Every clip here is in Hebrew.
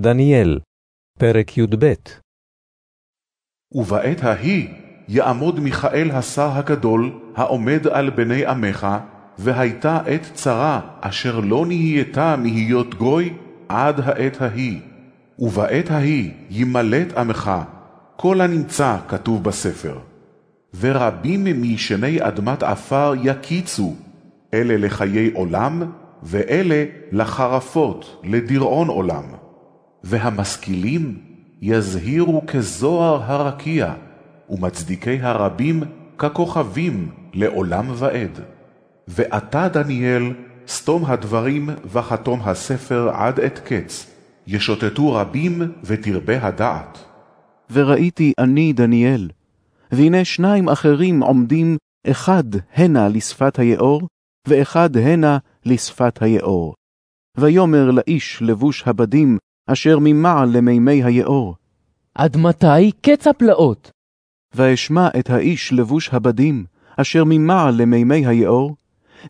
דניאל, פרק י"ב ובעת ההיא יעמוד מיכאל השר הגדול, העומד על בני עמך, והייתה עת צרה, אשר לא נהייתה מהיות גוי, עד העת ההיא. ובעת ההיא ימלט עמך, כל הנמצא כתוב בספר. ורבים מישני אדמת עפר יקיצו, אלה לחיי עולם, ואלה לחרפות, לדיראון עולם. והמשכילים יזהירו כזוהר הרקיע, ומצדיקי הרבים ככוכבים לעולם ועד. ואתה, דניאל, סתום הדברים וחתום הספר עד את קץ, ישוטטו רבים ותרבה הדעת. וראיתי אני, דניאל, והנה שניים אחרים עומדים, אחד הנה לשפת היאור, ואחד הנה לשפת היאור. ויאמר לאיש לבוש הבדים, אשר ממעל למימי היאור. עד מתי קץ הפלאות? ואשמע את האיש לבוש הבדים, אשר ממעל למימי היאור,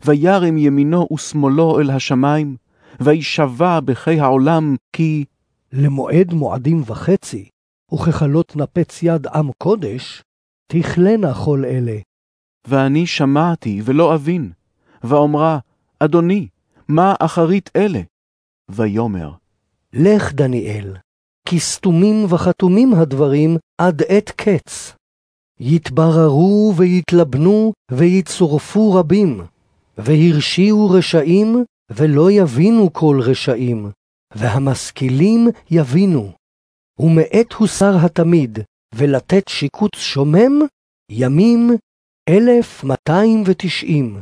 וירם ימינו ושמאלו אל השמיים, וישבע בחי העולם, כי למועד מועדים וחצי, וככלות נפץ יד עם קודש, תכלנה כל אלה. ואני שמעתי ולא אבין, ואומרה, אדוני, מה אחרית אלה? ויאמר, לך, דניאל, כי סתומים וחתומים הדברים עד עת קץ. יתבררו ויתלבנו ויצורפו רבים, והרשיעו רשעים ולא יבינו כל רשעים, והמשכילים יבינו. ומאת הוסר התמיד, ולתת שיקוץ שומם, ימים אלף מאתיים ותשעים.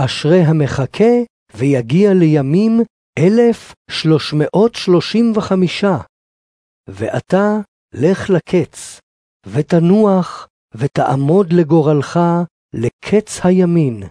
אשרי המחכה, ויגיע לימים אלף שלוש מאות שלושים וחמישה. ואתה לך לקץ, ותנוח, ותעמוד לגורלך לקץ הימין.